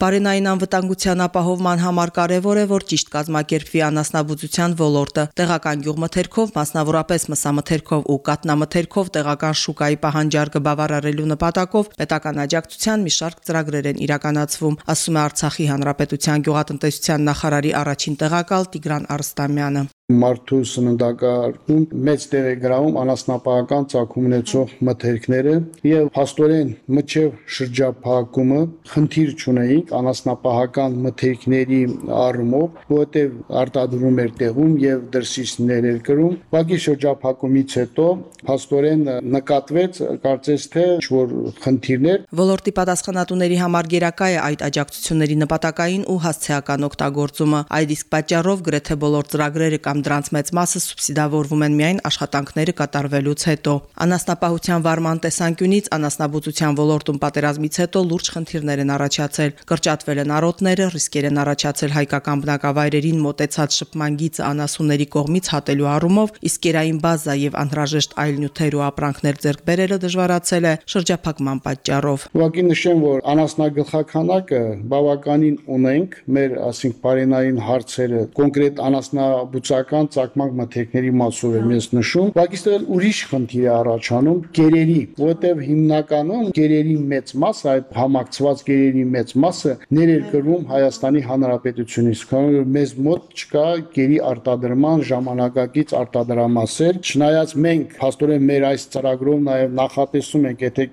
Բարենային անվտանգության ապահովման համար կարևոր է, որ ճիշտ կազմակերպվի անասնաբուծության ոլորտը։ Տեղական գյուղմթերքով, մասնավորապես մսամթերքով ու կատնամթերքով տեղական շուկայի պահանջարկը բավարարելու նպատակով պետական աջակցության մի շարք ծրագրեր են իրականացվում, ասում է Արցախի Հանրապետության գյուղատնտեսության նախարարի առաջին տեղակալ Տիգրան Արստամյանը մարդու սննդակարգում մեծ տեղ է գրավում անասնապահական ցակում ունեցող մթերքները եւ փաստորեն մինչեւ շրջափակումը խնդիր չունեինք անասնապահական մթերքների առումով, որտեղ արտադրում էր տեղում եւ դրսից ներեր կրում։ Բակի շրջափակումից հետո փաստորեն նկատվեց կարծես թե որ խնդիրներ Ոլորտի պատասխանատուների համար գերակա է այդ աջակցությունների նպատակային ու հասցեական օգտագործումը։ Այդ իսկ պատճառով գրեթե բոլոր ծրագրերը կամ կամ դրանց մեծ մասը սուբսիդավորվում են միայն աշխատանքները կատարվելուց հետո։ Անասնապահության վարման տեսանկյունից անասնաբուծության ոլորտում պատերազմից հետո լուրջ խնդիրներ են առաջացել։ Կրճատվել են արոտները, ռիսկեր են առաջացել հայկական բնակավայրերին մոտեցած շփման գիծը անասունների կողմից հատելու առումով, իսկ երային բազա եւ անհրաժեշտ այլ նյութեր ու ապրանքներ ձեռք բերելը դժվարացել է շրջափակման պատճառով։ Ուղղակի նշեմ, որ անասնագլխականակը բավականին ունենք մեր, ասենք, բարենային հարցերը, կոնկրետ անասնաբուծական քաղաքական ցակման մթերքների մասով եմ ես նշում, բայց այստեղ ուրիշ խնդիր է առաջանում գերերի, որտեղ հիմնականում գերերի մեծ մասը, այդ համակցված գերերի մեծ մասը ներեր կրում Հայաստանի Հանրապետությունից, քանի որ մեզ մոտ չկա գերի արտադրման ժամանակակից արտադրամասեր, չնայած մենք հաստորեն մեր այս ծրագրով նաև նախատեսում ենք, եթե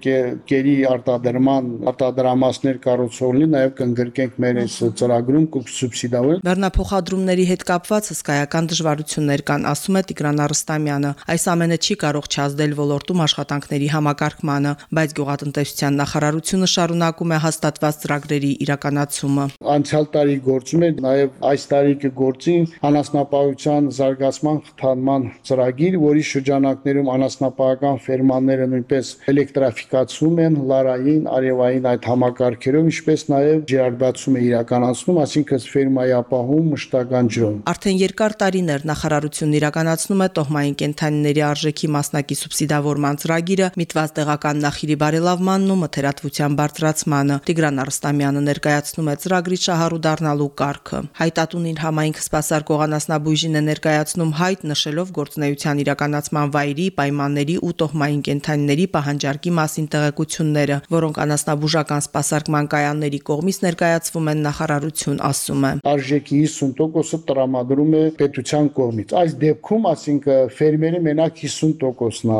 գերի արտադրման արտադրամասներ կառուցողնի, նաև կընդգրկենք մեր այս ծրագրում կսուբսիդավորենք։ Բեռնափոխադրումների հետ կապված հսկայական դժվարություններ կան, ասում է Տիգրան Արստամյանը։ Այս ամենը չի կարող չազդել ոլորտում աշխատանքների համակարգմանը, բայց գյուղատնտեսության նախարարությունը շարունակում է հաստատված ծրագրերի իրականացումը։ Անցյալ տարի գործում էր, նաև այս տարի կգործի անասնապահության զարգացման խթանման ծրագիր, որի շրջանակներում անասնապահական ֆերմաները նույնպես էլեկտրաֆիկացում են լարային, արևային այդ համակարգերով, ինչպես նաև ջրարգացում է իրականացնում, այսինքն ֆերմայի ապահովում մշտական ջրով։ Արդեն երկար տարիներ տարիներ նախարարությունն իրականացնում է տոհմային կենթանիների արժեքի մասնակի սուբսիդավորման ծրագիրը միտված տեղական նախիրի բարելավմանն ու մթերատվության բարձրացմանը։ Տիգրան Արստամյանը ներկայացնում է ծրագրի շահառու դառնալու կարգը։ Հայտատունին համայնք սպասարկող անասնաբույժին է ներկայացնում հայտ նշելով գործնեության իրականացման վայրի, պայմանների ու տոհմային կենթանիների պահանջարկի մասին տեղեկությունները, որոնք անասնաբուժական սպասարկման կայանների կողմից ներկայացվում են նախարարություն ասում է։ Արժեքի 50%-ը տրամադրում է պետության պետության կողմից։ Այս դեպքում, ասինքն ֆերմերը մենակ 50%-ն է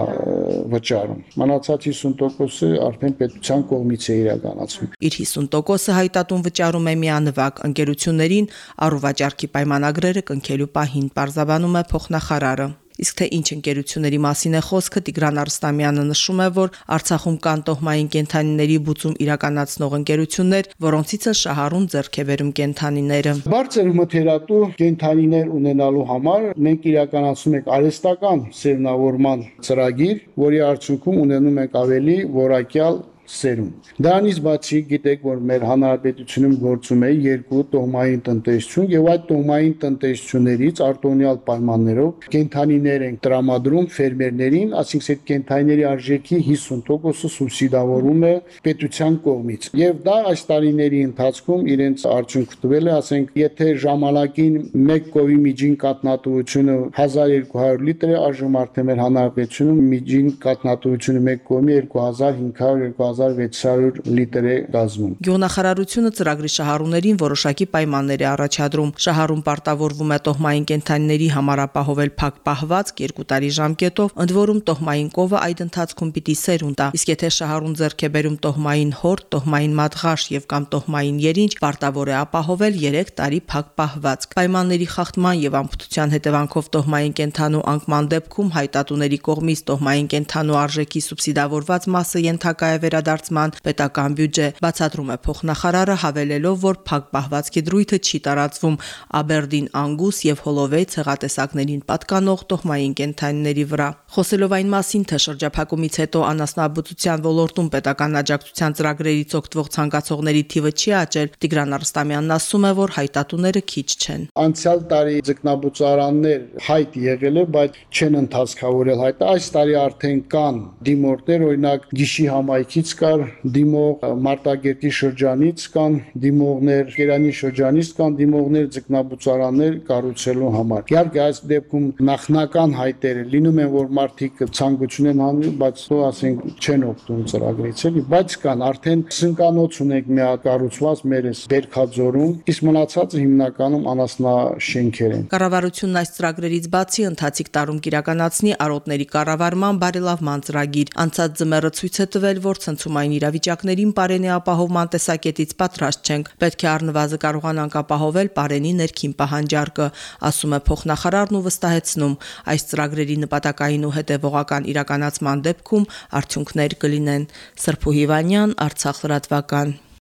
վճարում։ Մնացած 50%-ը արդեն պետության կողմից է իրականացվում։ Իր 50%-ը հայտատուն վճարում է միանվագ ընկերություններին առուվաճառքի պայմանագրերը կնքելու պահին, բարձաբանում է փոխնախարարը։ Իսկ թե ինչ ընկերությունների մասին է խոսքը Տիգրան Արստամյանը նշում է, որ Արցախում կան տոհմային կենթանիների բուծում իրականացնող ընկերություններ, որոնցից է շահառուն ձեռքևերում կենթանիները։ Բարձր մթերատու կենթանիներ ունենալու համար մենք իրականացնում ենք արհեստական սերնավորման ծրագիր, որի արդյունքում ունենում ենք ավելի որակյալ սերուն։ Դրանից բացի գիտեք, որ մեր հանրապետությունում գործում է երկու տոհմային տնտեսություն եւ այդ տոհմային տնտեսություններից արտոնյալ պայմաններով կենթանիներ են տրամադրում ֆերմերներին, ասինքն այդ կենթանիների արժեքի 50%-ը սուբսիդավորում է պետության կողմից։ Եվ դա այս տարիների ընթացքում իրենց արդյունք տվել է, ասենք, եթե ժամանակին 1 կովի միջին կատնատվությունը 1200 լիտր է, այժմ արդեն մեր հանրապետությունում միջին կատնատվությունը 1 կողմի 2500 2600 լիտր է կազմում։ Գյուղնախարարությունը ծրագրի շահառուներին որոշակի պայմաններ է առաջադրում։ Շահառուն պարտավորվում է տոհմային կենթանիների համար ապահովել փակ պահվածք 2 տարի ժամկետով, ընդ որում տոհմային կովը այդ ընթացքում պիտի սերուն տա։ Իսկ եթե շահառուն ձեռք է բերում տոհմային հոր, տոհմային մատղաշ եւ կամ տոհմային երինչ, պարտավոր է ապահովել 3 տարի փակ պահվածք։ Պայմանների խախտման եւ ամբողջության հետևանքով տոհմային կենթանու անկման դեպքում հայտատուների կողմից տոհմային կենթանու արժեքի սուբսիդավորված մասը ենթակա է վերադարձ վերադարձման պետական բյուջե։ Բացատրում է փոխնախարարը հավելելով, որ փակ պահվածքի դրույթը չի տարածվում. Աբերդին անգուս եւ հոլովեյ ցեղատեսակներին պատկանող տոհմային կենթանիների վրա։ Խոսելով այն մասին, թե շրջափակումից հետո անասնաբուծության ոլորտում պետական աջակցության ծրագրերից օգտվող ցանկացողների թիվը չի աճել, Տիգրան Արստամյանն ասում է, որ հայտատուները քիչ չեն։ Անցյալ տարի ձկնաբուծարաններ հայտ եղել է, բայց չեն ընթացքավորել հայտը։ Այս տարի արդեն կան դիմորդներ, օրինակ Գիշի համայնքից կար դիմող Մարտակերտի շրջանից կան դիմողներ, Գերանի շրջանից կան դիմողներ ձկնաբուծարաններ կառուցելու համար։ Իհարկե այս դեպքում նախնական հայտերը լինում են, որ մարդիկ ցանկություն են անում, բայց թող ասենք չեն օգտվում ծրագրից, էլի, բայց կան արդեն սնկանոց ունենք մի հատ կառուցված մեր էս Բերքաձորում, իսկ մնացածը հիմնականում անասնաշենքեր են։ Կառավարությունն այս ծրագրերից բացի ընթացիկ տարում կիրականացնի արոտների կառավարման բարելավման ծրագիր։ Անցած ձմեռը ցույց է տվել, որ ցնցումային իրավիճակներին Պարենի ապահովման տեսակետից պատրաստ չենք։ Պետք է առնվազն կարողանանք ապահովել Պարենի ներքին պահանջարկը, ասում է փոխնախարարն ու վստահեցնում, այս ծրագրերի նպատակային ու հետևողական իրականացման դեպքում արդյունքներ կլինեն։ Սրփու Հիվանյան, Արցախ լրատվական։